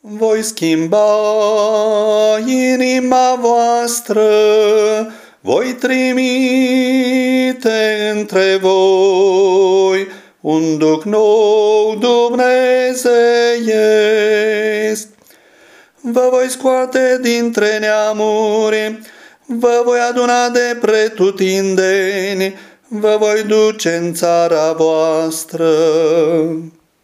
Voi schimba inima voastră, voi trimite între voi un duc nou dumnezeiesc. Vă voi scoate dintre neamuri, vă voi aduna de pretutindeni, vă voi duce în țara voastră.